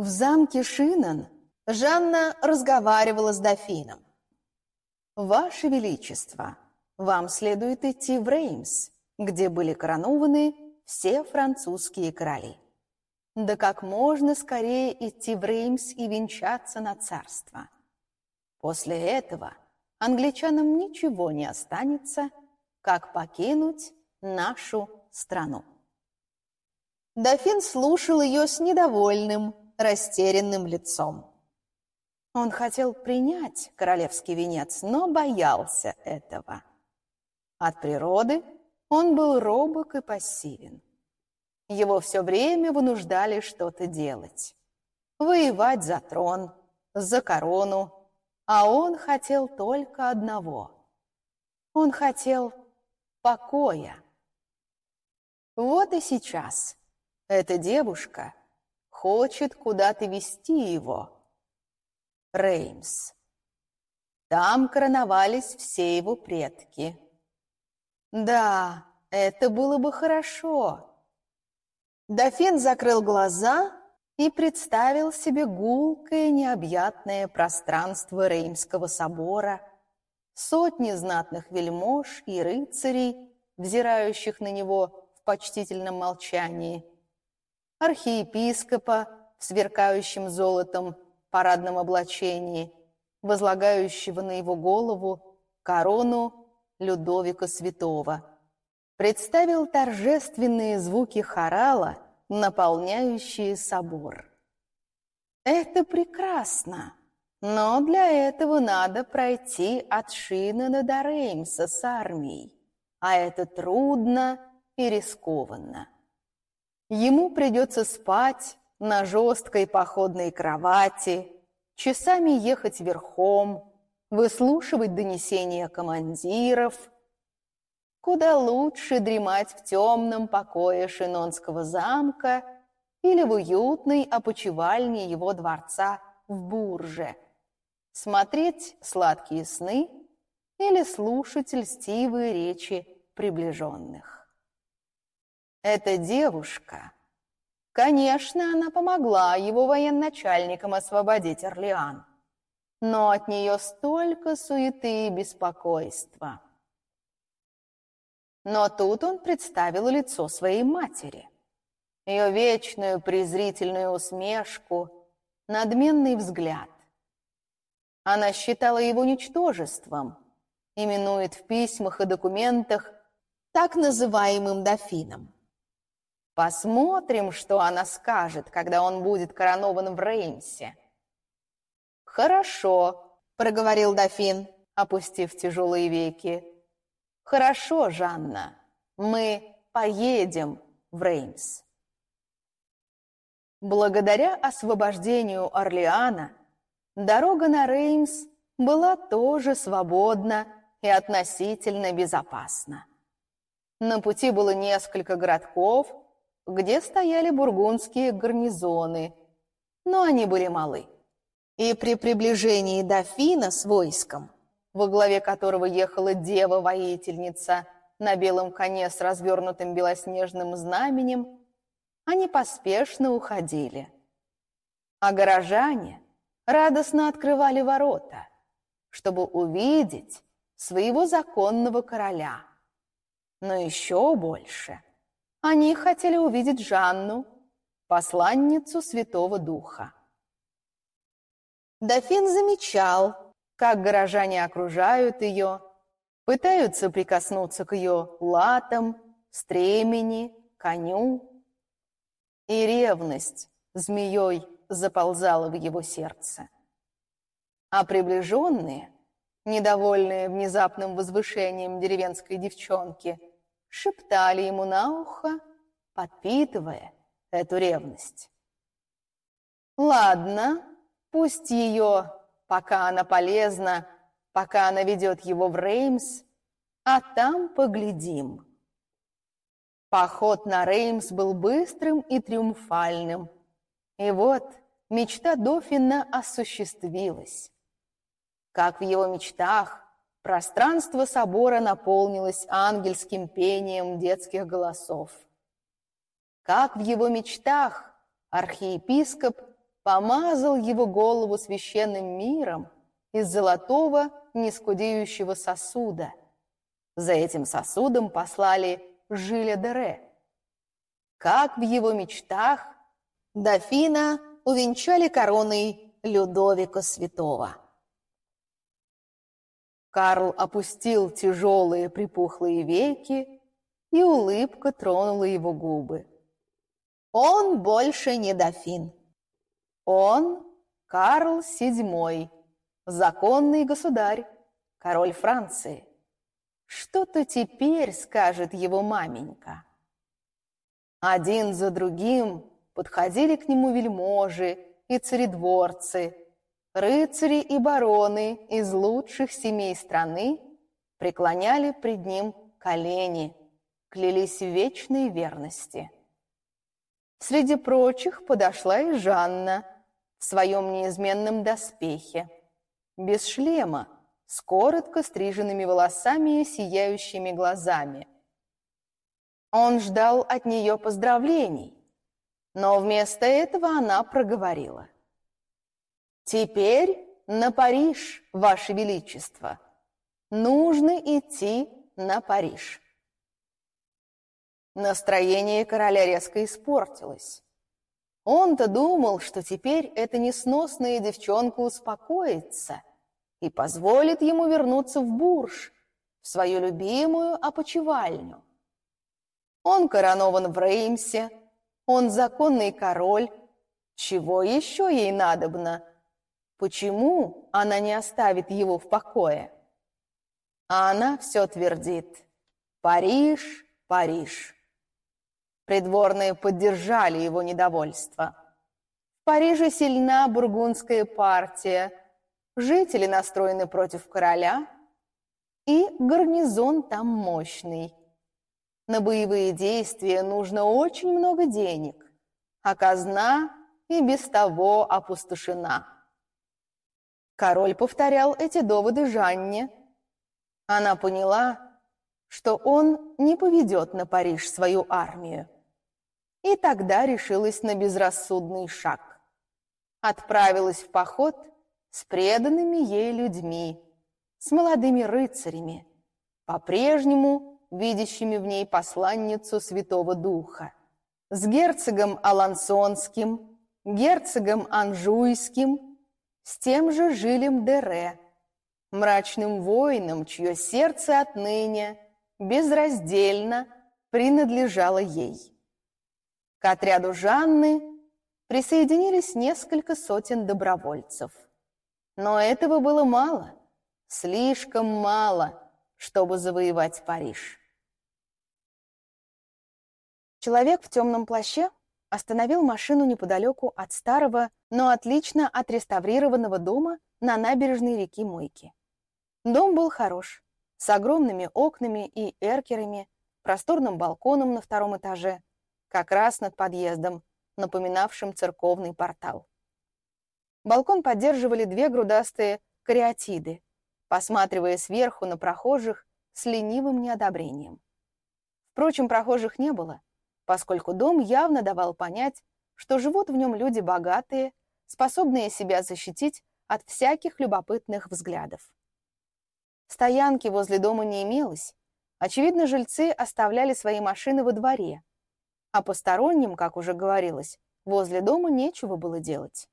В замке Шинан Жанна разговаривала с дофином. «Ваше Величество, вам следует идти в Реймс, где были коронованы все французские короли. Да как можно скорее идти в Реймс и венчаться на царство. После этого англичанам ничего не останется, как покинуть нашу страну. Дофин слушал ее с недовольным, растерянным лицом. Он хотел принять королевский венец, но боялся этого. От природы он был робок и пассивен. Его все время вынуждали что-то делать. Воевать за трон, за корону, а он хотел только одного. Он хотел покоя. Вот и сейчас эта девушка хочет куда-то вести его. Реймс. Там короновались все его предки. Да, это было бы хорошо. Дофин закрыл глаза и представил себе гулкое необъятное пространство Реймского собора, сотни знатных вельмож и рыцарей, взирающих на него в почтительном молчании, архиепископа в сверкающем золотом парадном облачении, возлагающего на его голову корону Людовика Святого. Представил торжественные звуки хорала – наполняющие собор. Это прекрасно, но для этого надо пройти от Шинана до Реймса с армией, а это трудно и рискованно. Ему придется спать на жесткой походной кровати, часами ехать верхом, выслушивать донесения командиров – Куда лучше дремать в темном покое Шинонского замка или в уютной опочивальне его дворца в Бурже. Смотреть сладкие сны или слушать льстивые речи приближенных. Эта девушка, конечно, она помогла его военачальникам освободить Орлеан, но от нее столько суеты и беспокойства – но тут он представил лицо своей матери. Ее вечную презрительную усмешку, надменный взгляд. Она считала его ничтожеством, именует в письмах и документах так называемым дофином. Посмотрим, что она скажет, когда он будет коронован в Реймсе. «Хорошо», — проговорил дофин, опустив тяжелые веки. Хорошо, Жанна, мы поедем в Реймс. Благодаря освобождению Орлеана дорога на Реймс была тоже свободна и относительно безопасна. На пути было несколько городков, где стояли бургундские гарнизоны, но они были малы. И при приближении дофина с войском – во главе которого ехала дева-воительница на белом коне с развернутым белоснежным знаменем, они поспешно уходили. А горожане радостно открывали ворота, чтобы увидеть своего законного короля. Но еще больше они хотели увидеть Жанну, посланницу Святого Духа. Дофин замечал, как горожане окружают ее, пытаются прикоснуться к ее латам, стремени, коню. И ревность змеей заползала в его сердце. А приближенные, недовольные внезапным возвышением деревенской девчонки, шептали ему на ухо, подпитывая эту ревность. Ладно, пусть ее пока она полезна, пока она ведет его в Реймс, а там поглядим. Поход на Реймс был быстрым и триумфальным. И вот мечта Дофина осуществилась. Как в его мечтах, пространство собора наполнилось ангельским пением детских голосов. Как в его мечтах архиепископ помазал его голову священным миром из золотого нескудеющего сосуда. За этим сосудом послали Жиля Дере. Как в его мечтах, дофина увенчали короной Людовика Святого. Карл опустил тяжелые припухлые веки, и улыбка тронула его губы. Он больше не дофин. Он Карл VII, законный государь, король Франции. Что-то теперь скажет его маменька. Один за другим подходили к нему вельможи и царедворцы, рыцари и бароны из лучших семей страны преклоняли пред ним колени, клялись в вечной верности. Среди прочих подошла и Жанна в своем неизменном доспехе, без шлема, с коротко стриженными волосами и сияющими глазами. Он ждал от нее поздравлений, но вместо этого она проговорила. «Теперь на Париж, Ваше Величество. Нужно идти на Париж». Настроение короля резко испортилось. Он-то думал, что теперь эта несносная девчонка успокоится и позволит ему вернуться в Бурж, в свою любимую опочивальню. Он коронован в Реймсе, он законный король. Чего еще ей надобно? Почему она не оставит его в покое? А она все твердит. Париж, Париж. Придворные поддержали его недовольство. В Париже сильна бургундская партия, жители настроены против короля, и гарнизон там мощный. На боевые действия нужно очень много денег, а казна и без того опустошена. Король повторял эти доводы Жанне. Она поняла, что он не поведет на Париж свою армию. И тогда решилась на безрассудный шаг. Отправилась в поход с преданными ей людьми, с молодыми рыцарями, по-прежнему видящими в ней посланницу Святого Духа, с герцогом Алансонским, герцогом Анжуйским, с тем же Жилем Дере, мрачным воином, чье сердце отныне безраздельно принадлежало ей. К отряду Жанны присоединились несколько сотен добровольцев. Но этого было мало, слишком мало, чтобы завоевать Париж. Человек в темном плаще остановил машину неподалеку от старого, но отлично отреставрированного дома на набережной реки Мойки. Дом был хорош, с огромными окнами и эркерами, просторным балконом на втором этаже, как раз над подъездом, напоминавшим церковный портал. Балкон поддерживали две грудастые кариатиды, посматривая сверху на прохожих с ленивым неодобрением. Впрочем, прохожих не было, поскольку дом явно давал понять, что живут в нем люди богатые, способные себя защитить от всяких любопытных взглядов. Стоянки возле дома не имелось. Очевидно, жильцы оставляли свои машины во дворе, а посторонним, как уже говорилось, возле дома нечего было делать.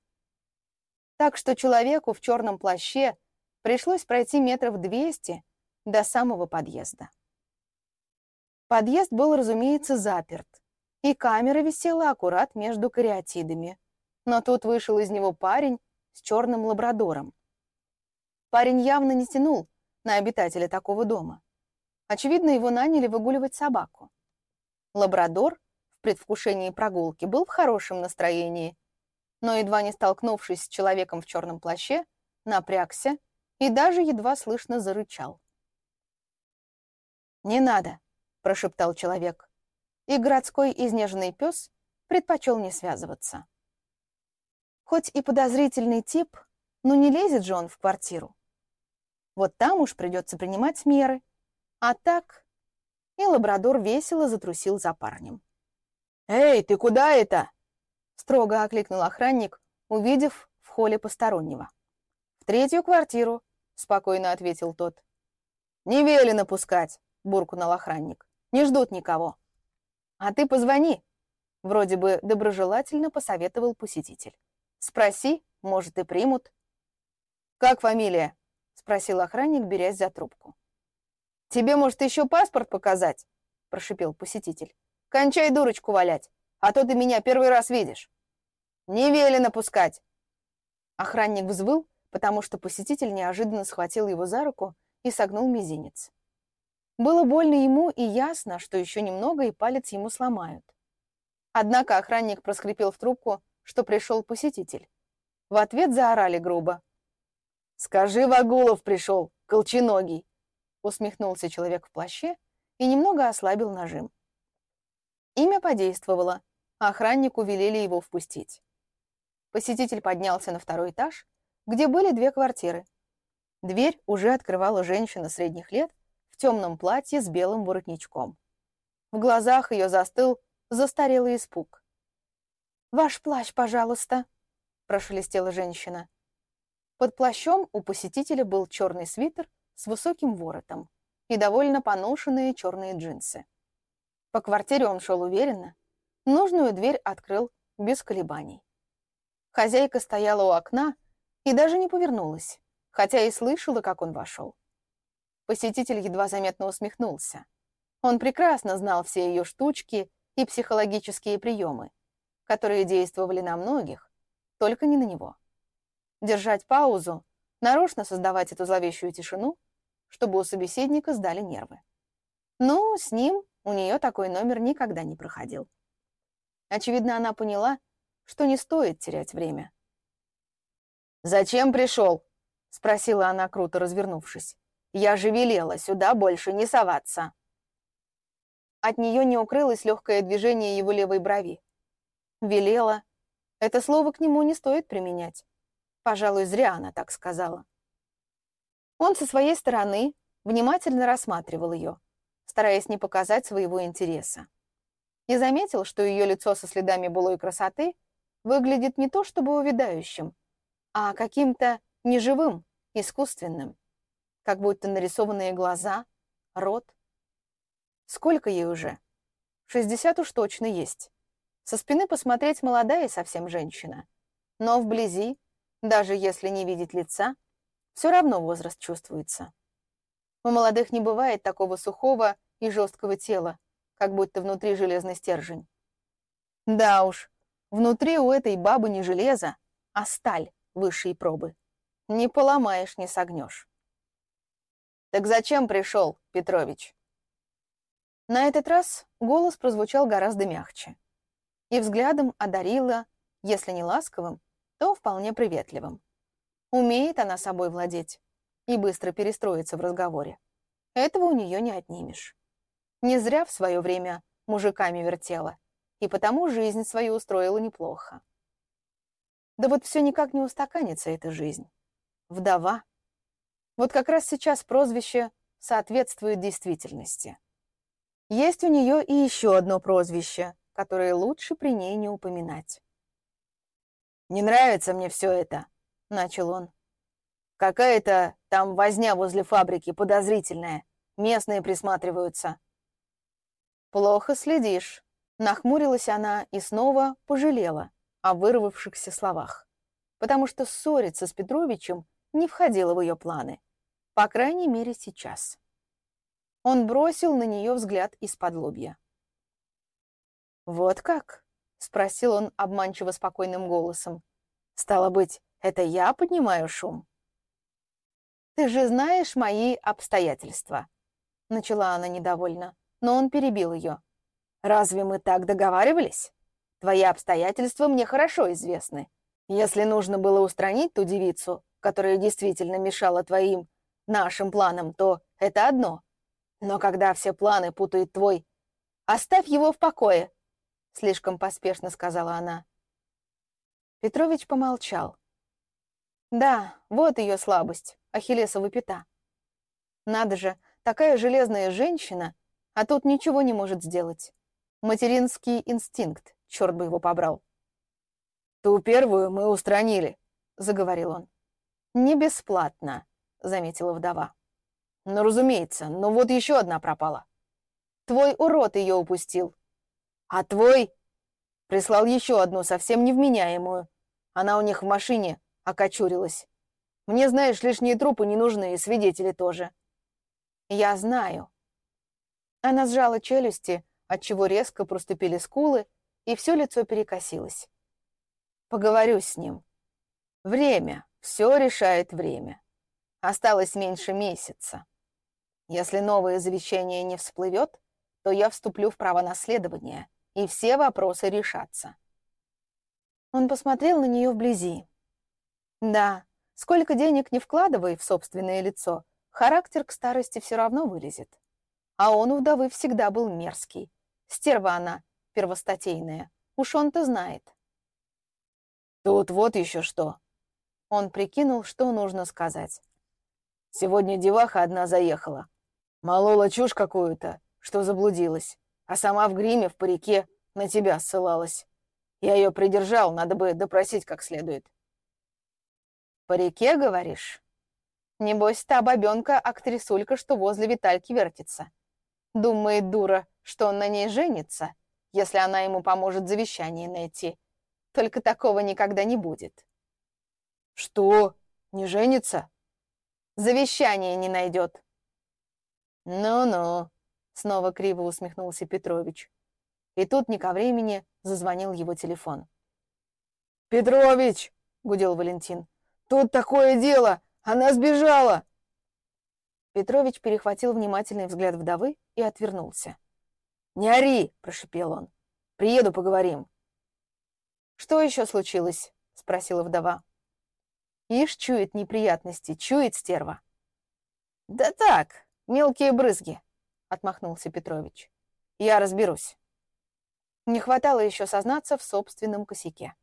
Так что человеку в черном плаще пришлось пройти метров двести до самого подъезда. Подъезд был, разумеется, заперт, и камера висела аккурат между кариатидами. Но тут вышел из него парень с черным лабрадором. Парень явно не тянул на обитателя такого дома. Очевидно, его наняли выгуливать собаку. Лабрадор в предвкушении прогулки был в хорошем настроении, но, едва не столкнувшись с человеком в черном плаще, напрягся и даже едва слышно зарычал. «Не надо», — прошептал человек, и городской изнеженный пес предпочел не связываться. Хоть и подозрительный тип, но не лезет же он в квартиру. Вот там уж придется принимать меры. А так... И лабрадор весело затрусил за парнем. «Эй, ты куда это?» Строго окликнул охранник, увидев в холле постороннего. «В третью квартиру», — спокойно ответил тот. «Не велено пускать», — буркнул охранник. «Не ждут никого». «А ты позвони», — вроде бы доброжелательно посоветовал посетитель. «Спроси, может, и примут». «Как фамилия?» — спросил охранник, берясь за трубку. «Тебе, может, еще паспорт показать?» — прошипел посетитель. «Кончай дурочку валять, а то ты меня первый раз видишь». «Не велено пускать!» Охранник взвыл, потому что посетитель неожиданно схватил его за руку и согнул мизинец. Было больно ему и ясно, что еще немного и палец ему сломают. Однако охранник проскрипел в трубку, что пришел посетитель. В ответ заорали грубо. «Скажи, Вагулов пришел, колченогий!» Усмехнулся человек в плаще и немного ослабил нажим. Имя подействовало, а охраннику велели его впустить. Посетитель поднялся на второй этаж, где были две квартиры. Дверь уже открывала женщина средних лет в темном платье с белым воротничком. В глазах ее застыл застарелый испуг. «Ваш плащ, пожалуйста», — прошелестела женщина. Под плащом у посетителя был черный свитер с высоким воротом и довольно поношенные черные джинсы. По квартире он шел уверенно, нужную дверь открыл без колебаний. Хозяйка стояла у окна и даже не повернулась, хотя и слышала, как он вошел. Посетитель едва заметно усмехнулся. Он прекрасно знал все ее штучки и психологические приемы, которые действовали на многих, только не на него. Держать паузу, нарочно создавать эту зловещую тишину чтобы у собеседника сдали нервы. Но с ним у нее такой номер никогда не проходил. Очевидно, она поняла, что не стоит терять время. «Зачем пришел?» — спросила она, круто развернувшись. «Я же велела сюда больше не соваться». От нее не укрылось легкое движение его левой брови. «Велела». Это слово к нему не стоит применять. Пожалуй, зря она так сказала. Он со своей стороны внимательно рассматривал ее, стараясь не показать своего интереса. И заметил, что ее лицо со следами былой красоты выглядит не то чтобы увядающим, а каким-то неживым, искусственным, как будто нарисованные глаза, рот. Сколько ей уже? Шестьдесят уж точно есть. Со спины посмотреть молодая совсем женщина, но вблизи, даже если не видеть лица, все равно возраст чувствуется. У молодых не бывает такого сухого и жесткого тела, как будто внутри железный стержень. Да уж, внутри у этой бабы не железо, а сталь высшей пробы. Не поломаешь, не согнешь. «Так зачем пришел, Петрович?» На этот раз голос прозвучал гораздо мягче и взглядом одарила, если не ласковым, то вполне приветливым. Умеет она собой владеть и быстро перестроиться в разговоре. Этого у нее не отнимешь. Не зря в свое время мужиками вертела, и потому жизнь свою устроила неплохо. Да вот все никак не устаканится эта жизнь. Вдова. Вот как раз сейчас прозвище соответствует действительности. Есть у нее и еще одно прозвище, которое лучше при ней не упоминать. «Не нравится мне все это», — начал он. «Какая-то там возня возле фабрики подозрительная. Местные присматриваются». «Плохо следишь», — нахмурилась она и снова пожалела о вырвавшихся словах, потому что ссориться с Петровичем не входило в ее планы, по крайней мере сейчас. Он бросил на нее взгляд из-под лобья. «Вот как?» — спросил он обманчиво спокойным голосом. «Стало быть, это я поднимаю шум?» «Ты же знаешь мои обстоятельства», — начала она недовольно, но он перебил ее. «Разве мы так договаривались? Твои обстоятельства мне хорошо известны. Если нужно было устранить ту девицу, которая действительно мешала твоим, нашим планам, то это одно. Но когда все планы путает твой... Оставь его в покое!» Слишком поспешно сказала она. Петрович помолчал. Да, вот ее слабость, ахиллесова пята. Надо же, такая железная женщина, а тут ничего не может сделать. Материнский инстинкт, черт бы его побрал. «Ту первую мы устранили», — заговорил он. «Не бесплатно», — заметила вдова. «Ну, разумеется, но вот еще одна пропала. Твой урод ее упустил. А твой прислал еще одну, совсем невменяемую. Она у них в машине окочурилась. Мне, знаешь, лишние трупы не нужны, и свидетели тоже». «Я знаю». Она сжала челюсти, отчего резко проступили скулы, и все лицо перекосилось. «Поговорю с ним. Время. Все решает время. Осталось меньше месяца. Если новое завещание не всплывет, то я вступлю в право наследования, и все вопросы решатся». Он посмотрел на нее вблизи. «Да, сколько денег не вкладывай в собственное лицо, характер к старости все равно вылезет. А он у вдовы всегда был мерзкий. Стерва она, первостатейная. Уж он-то знает. Тут вот еще что. Он прикинул, что нужно сказать. Сегодня деваха одна заехала. Молола чушь какую-то, что заблудилась. А сама в гриме, в парике на тебя ссылалась. Я ее придержал, надо бы допросить как следует. «По реке, говоришь?» Небось, та бабенка актрисулька, что возле Витальки вертится. Думает дура, что он на ней женится, если она ему поможет завещание найти. Только такого никогда не будет. Что? Не женится? Завещание не найдет. Ну-ну, снова криво усмехнулся Петрович. И тут не ко времени зазвонил его телефон. «Петрович!» — гудел Валентин. «Тут такое дело! Она сбежала!» Петрович перехватил внимательный взгляд вдовы и отвернулся. «Не ори!» — прошипел он. «Приеду, поговорим». «Что еще случилось?» — спросила вдова. Ишь чует неприятности, чует стерва. «Да так, мелкие брызги», — отмахнулся Петрович. «Я разберусь». Не хватало еще сознаться в собственном косяке.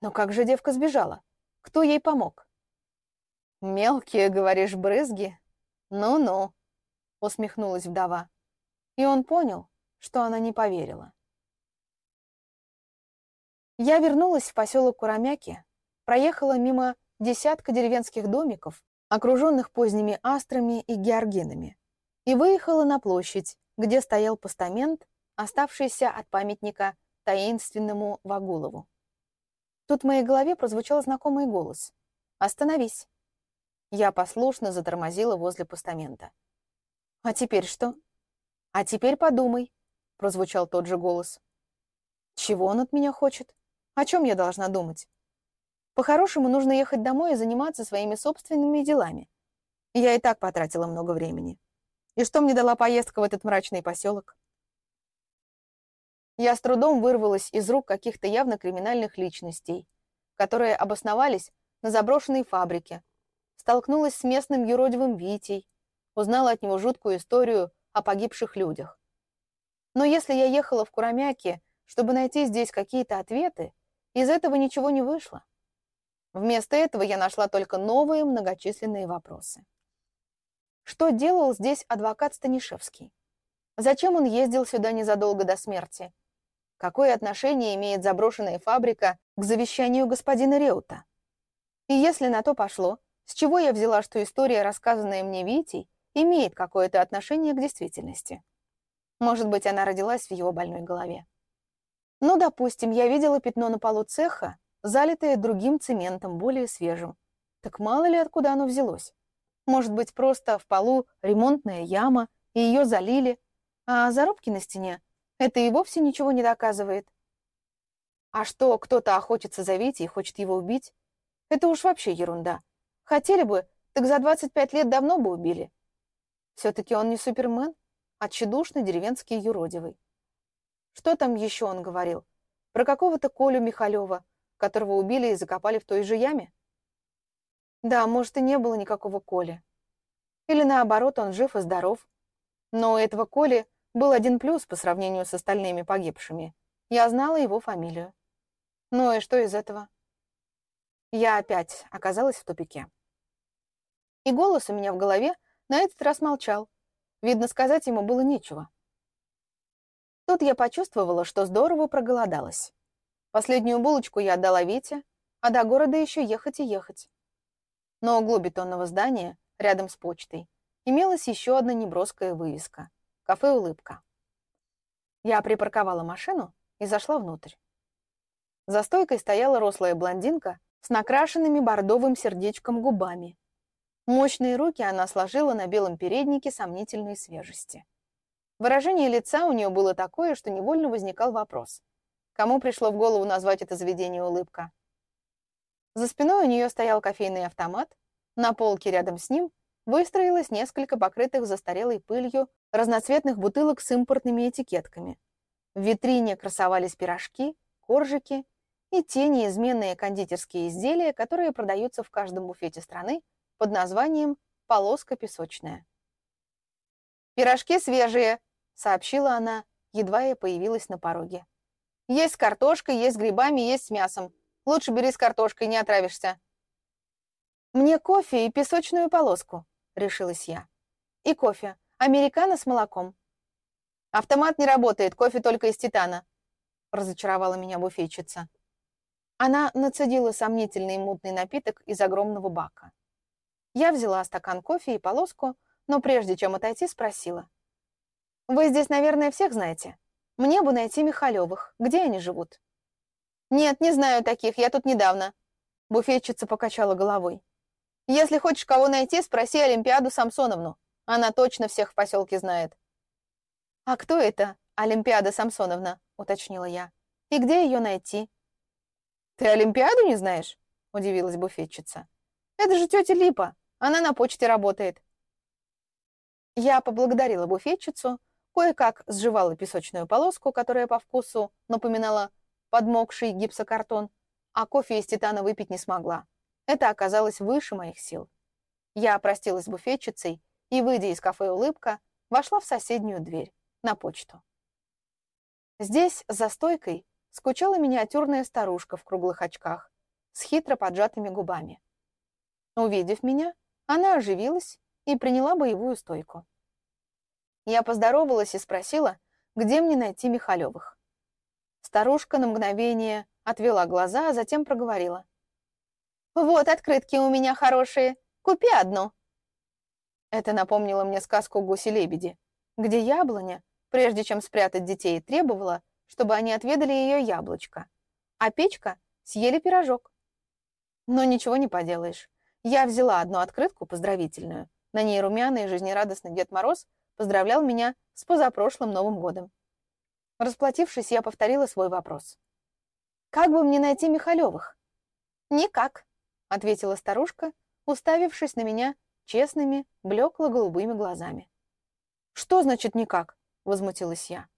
Но как же девка сбежала? Кто ей помог? «Мелкие, говоришь, брызги? Ну-ну», — усмехнулась вдова. И он понял, что она не поверила. Я вернулась в поселок Курамяки, проехала мимо десятка деревенских домиков, окруженных поздними астрами и георгинами, и выехала на площадь, где стоял постамент, оставшийся от памятника таинственному Вагулову. Тут в моей голове прозвучал знакомый голос. «Остановись!» Я послушно затормозила возле постамента. «А теперь что?» «А теперь подумай», — прозвучал тот же голос. «Чего он от меня хочет? О чем я должна думать? По-хорошему, нужно ехать домой и заниматься своими собственными делами. Я и так потратила много времени. И что мне дала поездка в этот мрачный поселок? Я с трудом вырвалась из рук каких-то явно криминальных личностей, которые обосновались на заброшенной фабрике, столкнулась с местным юродивым Витей, узнала от него жуткую историю о погибших людях. Но если я ехала в Курамяке, чтобы найти здесь какие-то ответы, из этого ничего не вышло. Вместо этого я нашла только новые многочисленные вопросы. Что делал здесь адвокат Станишевский? Зачем он ездил сюда незадолго до смерти? Какое отношение имеет заброшенная фабрика к завещанию господина Реута? И если на то пошло, с чего я взяла, что история, рассказанная мне Витей, имеет какое-то отношение к действительности? Может быть, она родилась в его больной голове. Ну, допустим, я видела пятно на полу цеха, залитое другим цементом, более свежим. Так мало ли откуда оно взялось? Может быть, просто в полу ремонтная яма, и ее залили, а зарубки на стене — это и вовсе ничего не доказывает. А что кто-то охотится за Витей и хочет его убить? Это уж вообще ерунда. Хотели бы, так за 25 лет давно бы убили. Все-таки он не супермен, а тщедушный деревенский юродивый. Что там еще он говорил? Про какого-то Колю Михалева, которого убили и закопали в той же яме? Да, может, и не было никакого Коли. Или наоборот, он жив и здоров. Но у этого Коли был один плюс по сравнению с остальными погибшими. Я знала его фамилию. Ну и что из этого? Я опять оказалась в тупике. И голос у меня в голове на этот раз молчал. Видно, сказать ему было нечего. Тут я почувствовала, что здорово проголодалась. Последнюю булочку я отдала Вите, а до города еще ехать и ехать. На углу бетонного здания, рядом с почтой, имелась еще одна неброская вывеска — кафе «Улыбка». Я припарковала машину и зашла внутрь. За стойкой стояла рослая блондинка с накрашенными бордовым сердечком губами. Мощные руки она сложила на белом переднике сомнительной свежести. Выражение лица у нее было такое, что невольно возникал вопрос. Кому пришло в голову назвать это заведение «Улыбка»? За спиной у нее стоял кофейный автомат, на полке рядом с ним выстроилось несколько покрытых застарелой пылью разноцветных бутылок с импортными этикетками. В витрине красовались пирожки, коржики и те неизменные кондитерские изделия, которые продаются в каждом буфете страны под названием «Полоска песочная». «Пирожки свежие», — сообщила она, едва я появилась на пороге. «Есть с картошкой, есть с грибами, есть с мясом. Лучше бери с картошкой, не отравишься». «Мне кофе и песочную полоску», — решилась я. «И кофе. Американо с молоком». «Автомат не работает, кофе только из титана», — разочаровала меня буфетчица. Она нацедила сомнительный мутный напиток из огромного бака. Я взяла стакан кофе и полоску, но прежде чем отойти, спросила. «Вы здесь, наверное, всех знаете? Мне бы найти Михалевых. Где они живут?» «Нет, не знаю таких, я тут недавно». Буфетчица покачала головой. «Если хочешь кого найти, спроси Олимпиаду Самсоновну. Она точно всех в поселке знает». «А кто это, Олимпиада Самсоновна?» — уточнила я. «И где ее найти?» «Ты Олимпиаду не знаешь?» — удивилась буфетчица. «Это же тетя Липа. Она на почте работает». Я поблагодарила буфетчицу, кое-как сживала песочную полоску, которая по вкусу напоминала подмокший гипсокартон, а кофе из титана выпить не смогла. Это оказалось выше моих сил. Я простилась с буфетчицей и, выйдя из кафе «Улыбка», вошла в соседнюю дверь, на почту. Здесь, за стойкой, скучала миниатюрная старушка в круглых очках с хитро поджатыми губами. Увидев меня, она оживилась и приняла боевую стойку. Я поздоровалась и спросила, где мне найти Михалевых. Старушка на мгновение отвела глаза, а затем проговорила. «Вот открытки у меня хорошие, купи одну». Это напомнило мне сказку «Гуси-лебеди», где яблоня, прежде чем спрятать детей, требовала, чтобы они отведали ее яблочко, а печка съели пирожок. Но ничего не поделаешь. Я взяла одну открытку поздравительную. На ней румяный и жизнерадостный Дед Мороз поздравлял меня с позапрошлым Новым годом. Расплатившись, я повторила свой вопрос. «Как бы мне найти Михалевых?» «Никак», — ответила старушка, уставившись на меня честными, блекло-голубыми глазами. «Что значит никак?» — возмутилась я.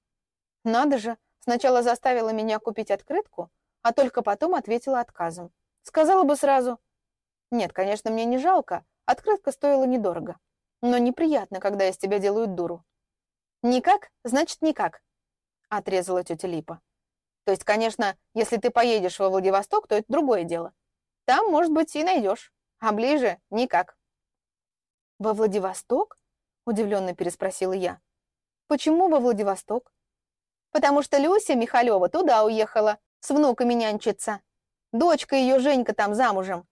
«Надо же, Сначала заставила меня купить открытку, а только потом ответила отказом. Сказала бы сразу. Нет, конечно, мне не жалко, открытка стоила недорого. Но неприятно, когда из тебя делают дуру. Никак, значит никак, отрезала тетя Липа. То есть, конечно, если ты поедешь во Владивосток, то это другое дело. Там, может быть, и найдешь, а ближе никак. Во Владивосток? Удивленно переспросила я. Почему во Владивосток? потому что Люся Михалева туда уехала, с внуками нянчиться. Дочка ее Женька там замужем.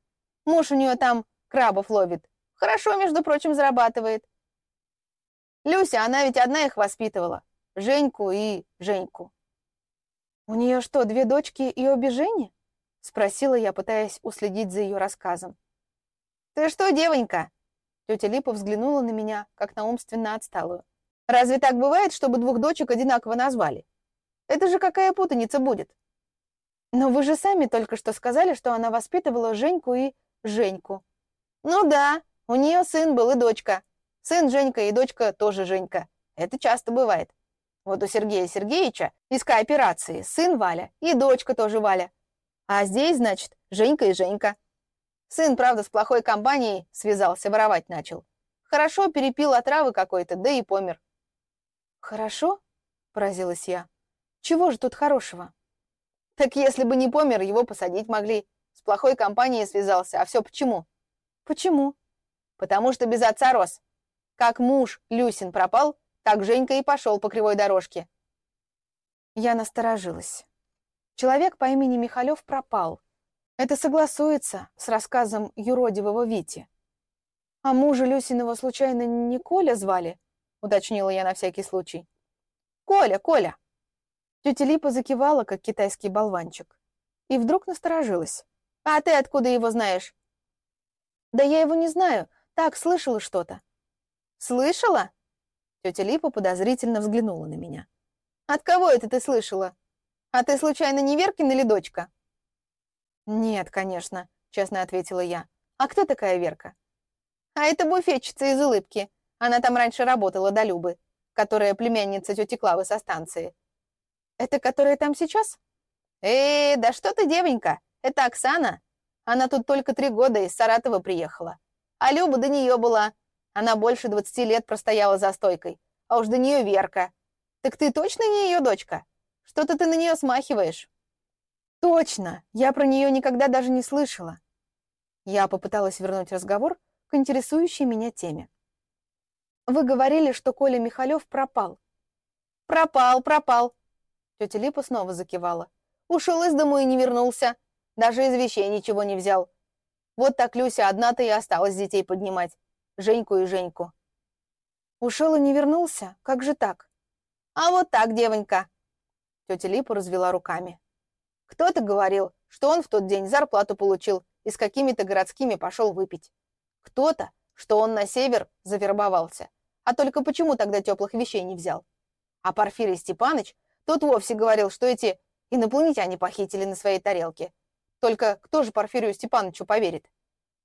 Муж у нее там крабов ловит. Хорошо, между прочим, зарабатывает. Люся, она ведь одна их воспитывала. Женьку и Женьку. «У нее что, две дочки и обе Жени?» — спросила я, пытаясь уследить за ее рассказом. «Ты что, девонька?» Тетя Липа взглянула на меня, как на умственно отсталую. «Разве так бывает, чтобы двух дочек одинаково назвали? Это же какая путаница будет? Но вы же сами только что сказали, что она воспитывала Женьку и Женьку. Ну да, у нее сын был и дочка. Сын Женька и дочка тоже Женька. Это часто бывает. Вот у Сергея Сергеевича из кооперации сын Валя и дочка тоже Валя. А здесь, значит, Женька и Женька. Сын, правда, с плохой компанией связался, воровать начал. Хорошо перепил отравы какой-то, да и помер. «Хорошо?» — поразилась я. Чего же тут хорошего? Так если бы не помер, его посадить могли. С плохой компанией связался. А все почему? Почему? Потому что без отца рос. Как муж Люсин пропал, так Женька и пошел по кривой дорожке. Я насторожилась. Человек по имени Михалев пропал. Это согласуется с рассказом юродивого Вити. А мужа Люсиного случайно не Коля звали? Уточнила я на всякий случай. Коля, Коля! Тетя Липа закивала, как китайский болванчик. И вдруг насторожилась. А ты откуда его знаешь? Да я его не знаю. Так, слышала что-то. Слышала? Тетя Липа подозрительно взглянула на меня. От кого это ты слышала? А ты случайно не Веркина или дочка? «Нет, конечно», — честно ответила я. «А кто такая Верка?» «А это буфетчица из улыбки. Она там раньше работала до Любы, которая племянница тети Клавы со станции». «Это которая там сейчас?» «Э, да что ты, девонька, это Оксана. Она тут только три года из Саратова приехала. А Люба до нее была. Она больше двадцати лет простояла за стойкой. А уж до нее Верка. Так ты точно не ее дочка? Что-то ты на нее смахиваешь». Точно, я про нее никогда даже не слышала. Я попыталась вернуть разговор к интересующей меня теме. Вы говорили, что Коля Михалев пропал. Пропал, пропал. Тетя Липа снова закивала. Ушел из дому и не вернулся. Даже из вещей ничего не взял. Вот так Люся одна-то и осталась детей поднимать. Женьку и Женьку. Ушел и не вернулся? Как же так? А вот так, девонька. Тетя Липа развела руками. Кто-то говорил, что он в тот день зарплату получил и с какими-то городскими пошел выпить. Кто-то, что он на север завербовался. А только почему тогда теплых вещей не взял? А Порфирий Степаныч, тот вовсе говорил, что эти инопланетяне похитили на своей тарелке. Только кто же Порфирию Степановичу поверит?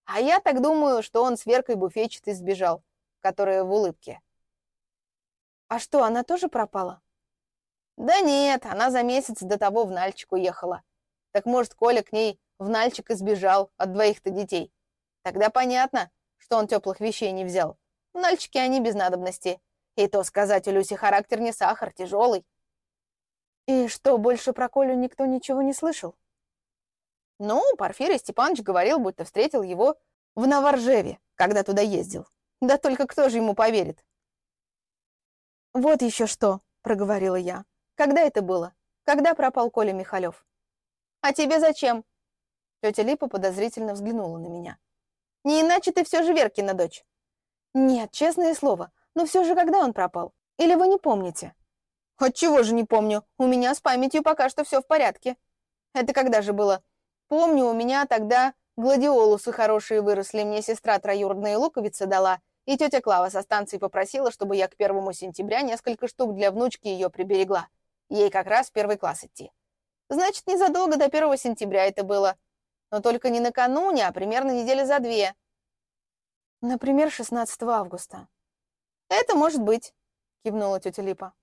А я так думаю, что он с Веркой буфетчицей сбежал, которая в улыбке. А что, она тоже пропала? Да нет, она за месяц до того в Нальчик уехала. Так может, Коля к ней в Нальчик избежал от двоих-то детей. Тогда понятно, что он теплых вещей не взял. В Нальчике они без надобности. И то сказать, у Люси характер не сахар, тяжелый. И что, больше про Колю никто ничего не слышал? Ну, Порфирий Степанович говорил, будто встретил его в Новоржеве, когда туда ездил. Да только кто же ему поверит? «Вот еще что», — проговорила я. Когда это было? Когда пропал Коля Михалев? А тебе зачем? Тетя Липа подозрительно взглянула на меня. Не иначе ты все же Веркина дочь. Нет, честное слово, но все же когда он пропал? Или вы не помните? Отчего же не помню? У меня с памятью пока что все в порядке. Это когда же было? Помню, у меня тогда гладиолусы хорошие выросли, мне сестра троюродная луковица дала, и тетя Клава со станции попросила, чтобы я к первому сентября несколько штук для внучки ее приберегла. Ей как раз в первый класс идти. Значит, незадолго до 1 сентября это было. Но только не накануне, а примерно недели за две. Например, 16 августа. Это может быть, кивнула тетя Липа.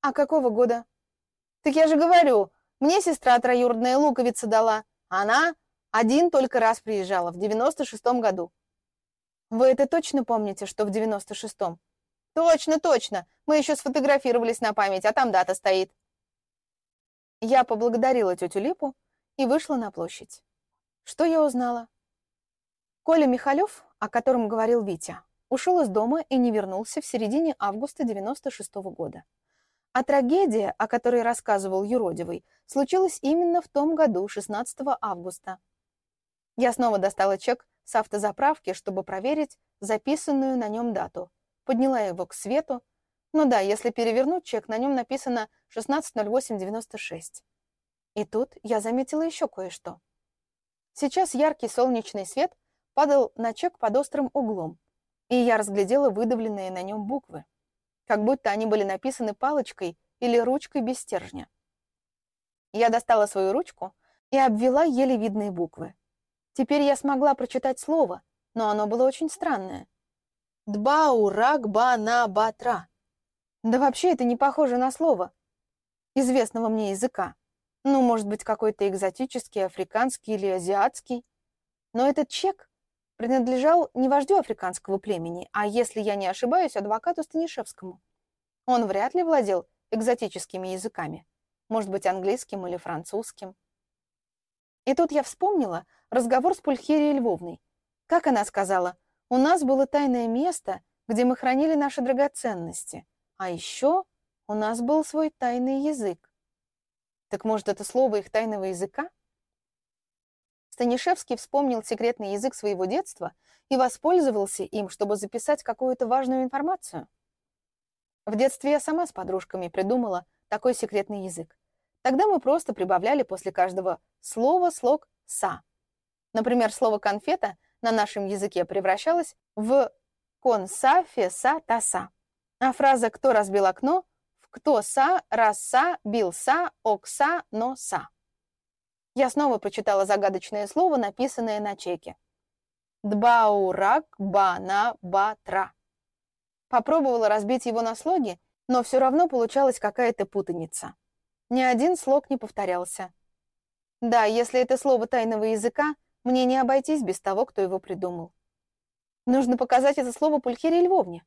А какого года? Так я же говорю, мне сестра троюродная луковица дала. Она один только раз приезжала, в 96-м году. Вы это точно помните, что в 96-м? Точно, точно. Мы еще сфотографировались на память, а там дата стоит. Я поблагодарила тетю Липу и вышла на площадь. Что я узнала? Коля Михалев, о котором говорил Витя, ушел из дома и не вернулся в середине августа 96 -го года. А трагедия, о которой рассказывал Юродивый, случилась именно в том году, 16 августа. Я снова достала чек с автозаправки, чтобы проверить записанную на нем дату. Подняла его к свету, ну да, если перевернуть чек, на нем написано 16.08.96. И тут я заметила еще кое-что. Сейчас яркий солнечный свет падал на чек под острым углом, и я разглядела выдавленные на нем буквы, как будто они были написаны палочкой или ручкой без стержня. Я достала свою ручку и обвела еле видные буквы. Теперь я смогла прочитать слово, но оно было очень странное. Дбаурагбанабатра. Да вообще это не похоже на слово известного мне языка. Ну, может быть, какой-то экзотический, африканский или азиатский. Но этот чек принадлежал не вождю африканского племени, а, если я не ошибаюсь, адвокату Станишевскому. Он вряд ли владел экзотическими языками. Может быть, английским или французским. И тут я вспомнила разговор с Пульхерией Львовной. Как она сказала, у нас было тайное место, где мы хранили наши драгоценности. А еще у нас был свой тайный язык. Так может, это слово их тайного языка? Станишевский вспомнил секретный язык своего детства и воспользовался им, чтобы записать какую-то важную информацию. В детстве я сама с подружками придумала такой секретный язык. Тогда мы просто прибавляли после каждого слова слог «са». Например, слово «конфета» на нашем языке превращалось в «конса», «феса», «таса». А фраза «кто разбил окно» в «кто са», «раса», «бил-са», «окса», «но-са». Я снова прочитала загадочное слово, написанное на чеке. Дбаурак бана батра. Попробовала разбить его на слоги, но все равно получалась какая-то путаница. Ни один слог не повторялся. Да, если это слово тайного языка, мне не обойтись без того, кто его придумал. Нужно показать это слово Пульхерии Львовне.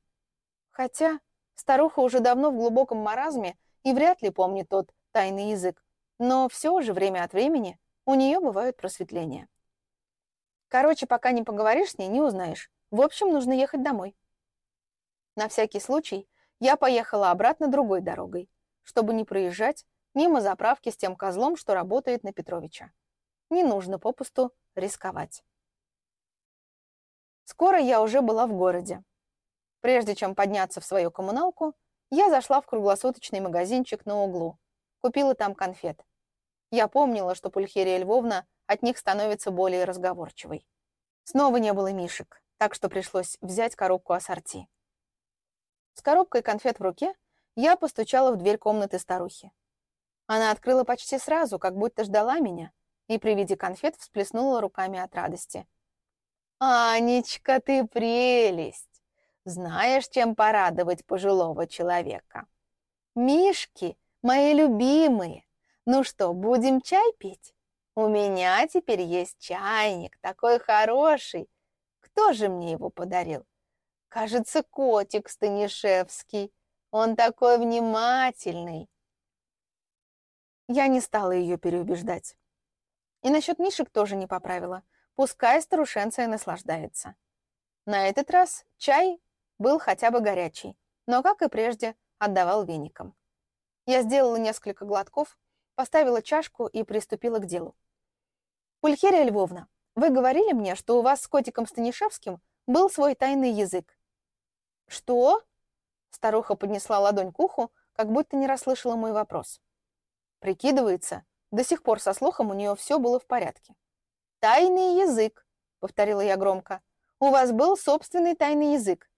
Хотя старуха уже давно в глубоком маразме и вряд ли помнит тот тайный язык, но все же время от времени у нее бывают просветления. Короче, пока не поговоришь с ней, не узнаешь. В общем, нужно ехать домой. На всякий случай я поехала обратно другой дорогой, чтобы не проезжать мимо заправки с тем козлом, что работает на Петровича. Не нужно попусту рисковать. Скоро я уже была в городе. Прежде чем подняться в свою коммуналку, я зашла в круглосуточный магазинчик на углу. Купила там конфет. Я помнила, что Пульхерия Львовна от них становится более разговорчивой. Снова не было мишек, так что пришлось взять коробку ассорти. С коробкой конфет в руке я постучала в дверь комнаты старухи. Она открыла почти сразу, как будто ждала меня, и при виде конфет всплеснула руками от радости. «Анечка, ты прелесть! Знаешь, чем порадовать пожилого человека? Мишки, мои любимые! Ну что, будем чай пить? У меня теперь есть чайник, такой хороший. Кто же мне его подарил? Кажется, котик Станишевский. Он такой внимательный. Я не стала ее переубеждать. И насчет Мишек тоже не поправила. Пускай старушенция наслаждается. На этот раз чай был хотя бы горячий, но, как и прежде, отдавал веником. Я сделала несколько глотков, поставила чашку и приступила к делу. «Пульхерия Львовна, вы говорили мне, что у вас с котиком Станишевским был свой тайный язык». «Что?» Старуха поднесла ладонь к уху, как будто не расслышала мой вопрос. Прикидывается, до сих пор со слухом у нее все было в порядке. «Тайный язык», — повторила я громко. «У вас был собственный тайный язык».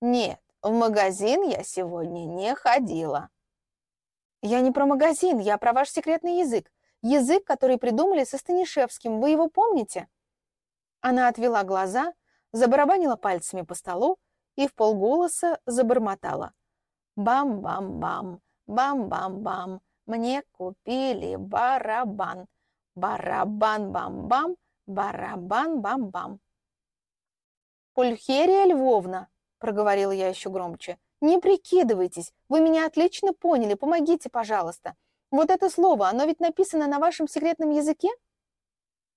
«Нет, в магазин я сегодня не ходила», «Я не про магазин, я про ваш секретный язык. Язык, который придумали со Станишевским. Вы его помните?» Она отвела глаза, забарабанила пальцами по столу и в полголоса забормотала. «Бам-бам-бам, бам-бам-бам, мне купили барабан. Барабан-бам-бам, барабан-бам-бам». «Пульхерия Львовна», — проговорила я еще громче, — не прикидывайтесь, вы меня отлично поняли, помогите, пожалуйста. Вот это слово, оно ведь написано на вашем секретном языке?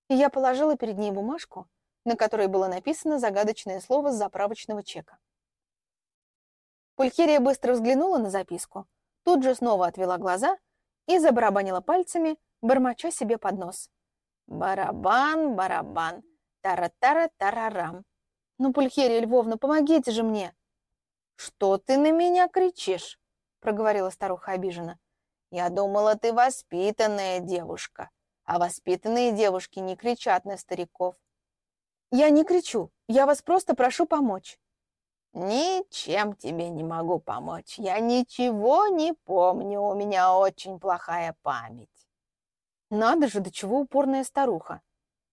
И я положила перед ней бумажку, на которой было написано загадочное слово с заправочного чека. Пулькерия быстро взглянула на записку, тут же снова отвела глаза и забарабанила пальцами, бормоча себе под нос. «Барабан, барабан, тара-тара-тарарам». «Ну, Пульхерия Львовна, помогите же мне!» «Что ты на меня кричишь?» — проговорила старуха обиженно. «Я думала, ты воспитанная девушка, а воспитанные девушки не кричат на стариков». «Я не кричу, я вас просто прошу помочь». «Ничем тебе не могу помочь. Я ничего не помню, у меня очень плохая память». Надо же, до чего упорная старуха.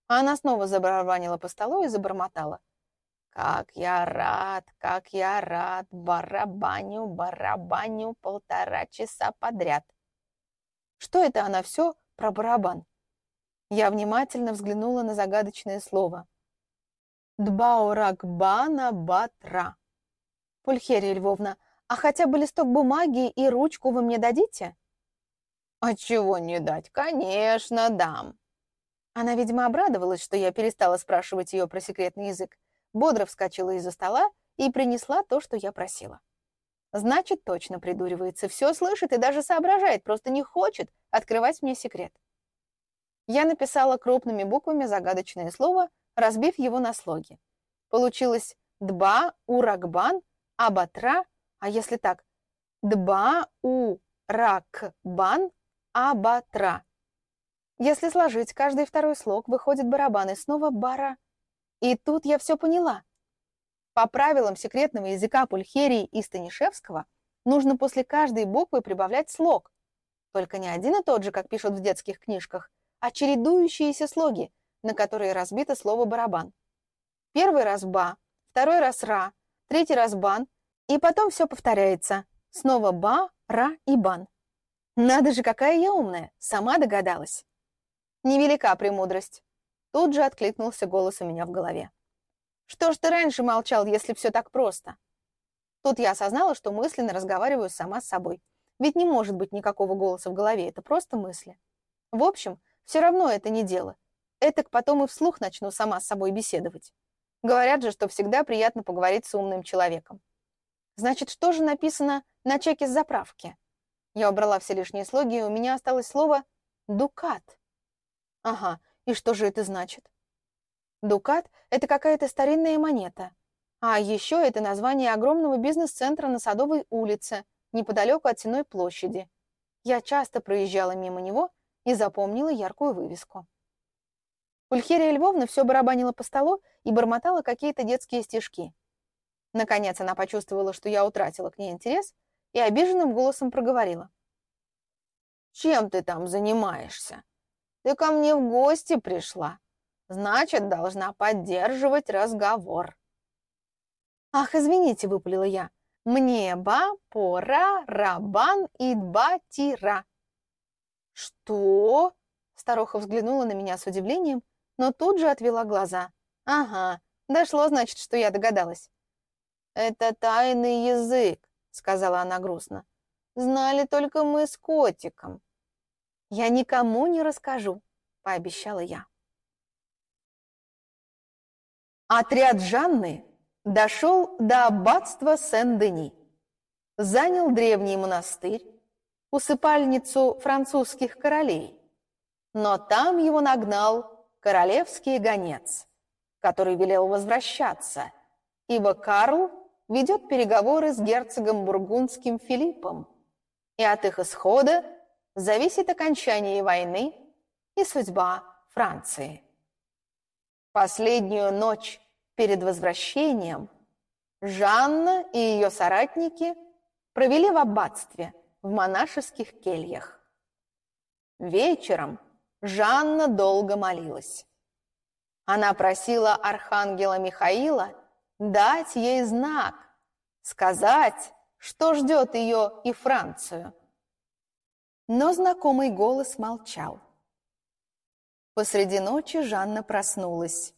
Она снова забарабанила по столу и забормотала. Как я рад, как я рад, барабаню, барабаню полтора часа подряд. Что это она все про барабан? Я внимательно взглянула на загадочное слово. Дбауракбана батра. Пульхерия Львовна, а хотя бы листок бумаги и ручку вы мне дадите? А чего не дать? Конечно, дам. Она, видимо, обрадовалась, что я перестала спрашивать ее про секретный язык бодро вскочила из-за стола и принесла то, что я просила. Значит, точно придуривается, все слышит и даже соображает, просто не хочет открывать мне секрет. Я написала крупными буквами загадочное слово, разбив его на слоги. Получилось «дба уракбан абатра», а если так, «дба уракбан абатра». Если сложить каждый второй слог, выходит барабан и снова бара. И тут я все поняла. По правилам секретного языка Пульхерии и Станишевского нужно после каждой буквы прибавлять слог. Только не один и тот же, как пишут в детских книжках, а чередующиеся слоги, на которые разбито слово «барабан». Первый раз «ба», второй раз «ра», третий раз «бан», и потом все повторяется. Снова «ба», «ра» и «бан». Надо же, какая я умная, сама догадалась. Невелика премудрость. Тут же откликнулся голос у меня в голове. Что ж ты раньше молчал, если все так просто? Тут я осознала, что мысленно разговариваю сама с собой. Ведь не может быть никакого голоса в голове, это просто мысли. В общем, все равно это не дело. Этак потом и вслух начну сама с собой беседовать. Говорят же, что всегда приятно поговорить с умным человеком. Значит, что же написано на чеке с заправки? Я убрала все лишние слоги, и у меня осталось слово «дукат». Ага, и что же это значит? Дукат – это какая-то старинная монета. А еще это название огромного бизнес-центра на Садовой улице, неподалеку от Сеной площади. Я часто проезжала мимо него и запомнила яркую вывеску. Ульхерия Львовна все барабанила по столу и бормотала какие-то детские стишки. Наконец она почувствовала, что я утратила к ней интерес, и обиженным голосом проговорила. «Чем ты там занимаешься? Ты ко мне в гости пришла значит, должна поддерживать разговор. «Ах, извините», — выпалила я. «Мне ба, пора, рабан, идба, тира». «Что?» — старуха взглянула на меня с удивлением, но тут же отвела глаза. «Ага, дошло, значит, что я догадалась». «Это тайный язык», — сказала она грустно. «Знали только мы с котиком». «Я никому не расскажу», — пообещала я. Отряд Жанны дошел до аббатства Сен-Дени, занял древний монастырь, усыпальницу французских королей, но там его нагнал королевский гонец, который велел возвращаться, ибо Карл ведет переговоры с герцогом бургундским Филиппом, и от их исхода зависит окончание войны и судьба Франции. Последнюю ночь перед возвращением Жанна и ее соратники провели в аббатстве в монашеских кельях. Вечером Жанна долго молилась. Она просила архангела Михаила дать ей знак, сказать, что ждет ее и Францию. Но знакомый голос молчал. Посреди ночи Жанна проснулась.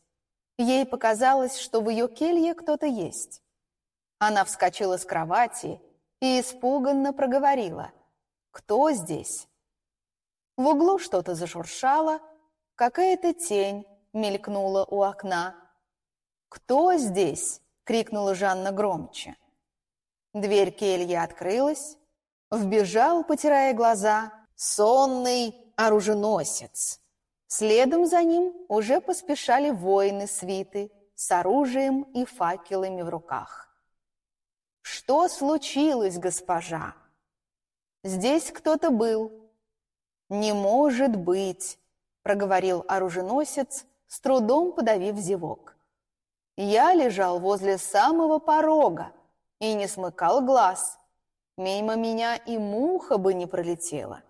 Ей показалось, что в ее келье кто-то есть. Она вскочила с кровати и испуганно проговорила. «Кто здесь?» В углу что-то зашуршало, какая-то тень мелькнула у окна. «Кто здесь?» — крикнула Жанна громче. Дверь кельи открылась. Вбежал, потирая глаза, сонный оруженосец. Следом за ним уже поспешали воины свиты с оружием и факелами в руках. «Что случилось, госпожа?» «Здесь кто-то был». «Не может быть», — проговорил оруженосец, с трудом подавив зевок. «Я лежал возле самого порога и не смыкал глаз. Мимо меня и муха бы не пролетела».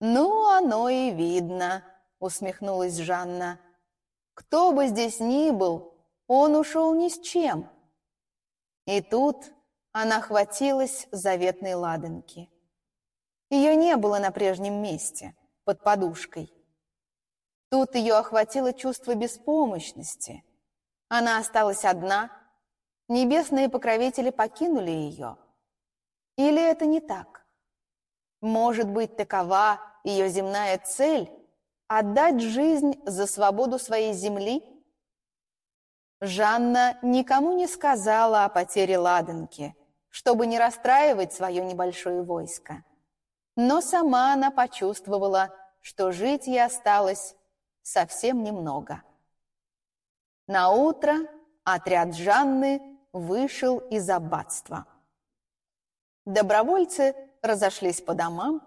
«Ну, оно и видно», — усмехнулась Жанна. «Кто бы здесь ни был, он ушел ни с чем». И тут она хватилась заветной ладанки. Ее не было на прежнем месте, под подушкой. Тут ее охватило чувство беспомощности. Она осталась одна, небесные покровители покинули ее. Или это не так? Может быть, такова ее земная цель – отдать жизнь за свободу своей земли? Жанна никому не сказала о потере Ладанки, чтобы не расстраивать свое небольшое войско. но сама она почувствовала, что жить ей осталось совсем немного. На утро отряд Жанны вышел из аббатства. Добровольцы разошлись по домам,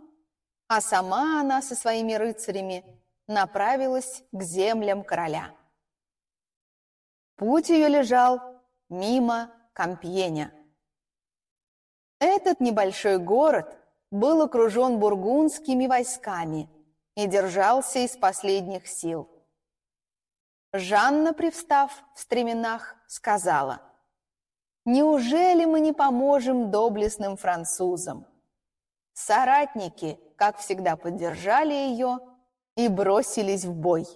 а сама она со своими рыцарями направилась к землям короля. Путь ее лежал мимо Кампьеня. Этот небольшой город был окружен бургундскими войсками и держался из последних сил. Жанна, привстав в стременах, сказала, «Неужели мы не поможем доблестным французам?» Соратники, как всегда, поддержали ее и бросились в бой.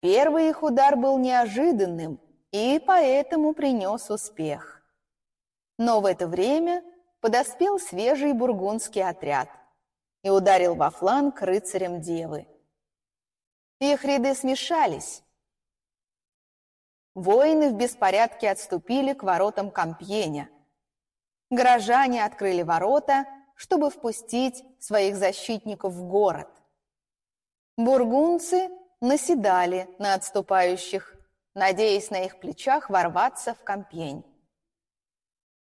Первый их удар был неожиданным и поэтому принес успех. Но в это время подоспел свежий бургундский отряд и ударил во фланг рыцарям девы. Их ряды смешались. Воины в беспорядке отступили к воротам Кампьеня. Горожане открыли ворота, чтобы впустить своих защитников в город. Бургунцы наседали на отступающих, надеясь на их плечах ворваться в Кампьень.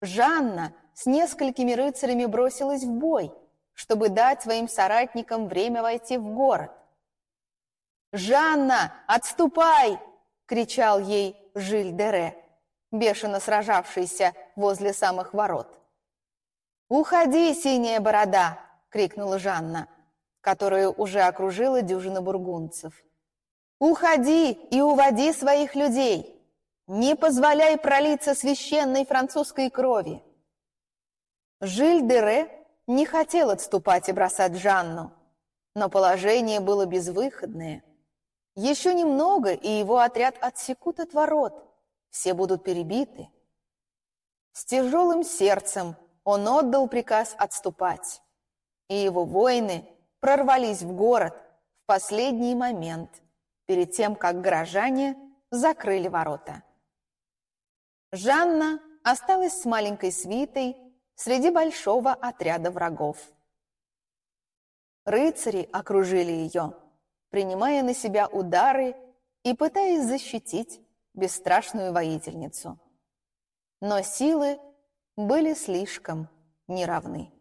Жанна с несколькими рыцарями бросилась в бой, чтобы дать своим соратникам время войти в город. «Жанна, отступай!» — кричал ей Жиль-Дере, бешено сражавшийся возле самых ворот. «Уходи, синяя борода!» — крикнула Жанна, которую уже окружила дюжина бургунцев. «Уходи и уводи своих людей! Не позволяй пролиться священной французской крови!» Жиль-Дере не хотел отступать и бросать Жанну, но положение было безвыходное. Еще немного, и его отряд отсекут от ворот. Все будут перебиты. С тяжелым сердцем он отдал приказ отступать, и его воины прорвались в город в последний момент, перед тем, как горожане закрыли ворота. Жанна осталась с маленькой свитой среди большого отряда врагов. Рыцари окружили ее – принимая на себя удары и пытаясь защитить бесстрашную воительницу. Но силы были слишком неравны.